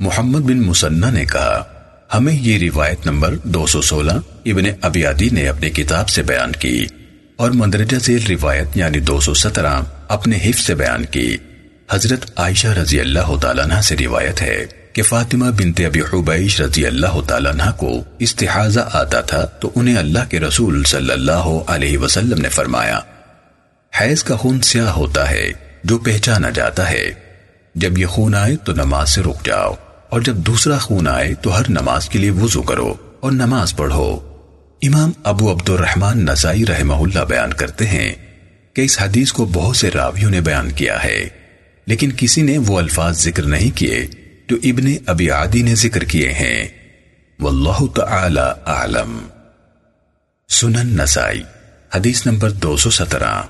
محمد بن مسنہ نے کہا، ہمیں یہ روایت نمبر دو سو سولہ ابن ابیادی نے اپنی کتاب سے بیان کی اور مندرجہ ذیل روایت یعنی دو سو سترہ اپنے حفظ سے بیان کی۔ حضرت عائشہ رضی اللہ تعالیٰ عنہ سے روایت ہے کہ فاطمہ بنت ابی حبیش رضی اللہ تعالیٰ عنہ کو استحاضہ آتا تھا تو انہیں اللہ کے رسول صلی اللہ علیہ وسلم نے فرمایا، حیض کا خون سیاہ ہوتا ہے جو پہچانا جاتا ہے۔ جب یہ خون آئے تو نماز سے رک جاؤ۔ اور جب دوسرا خون آئے تو ہر نماز کے لیے وضو کرو اور نماز پڑھو۔ امام ابو عبد الرحمن نسائی رحمہ اللہ بیان کرتے ہیں کہ اس حدیث کو بہت سے راویوں نے بیان کیا ہے، لیکن کسی نے وہ الفاظ ذکر نہیں کیے جو ابن ابی عادی نے ذکر کیے ہیں۔ واللہ تعالی اعلم۔ سنن نسائی، حدیث نمبر دو سو سترہ۔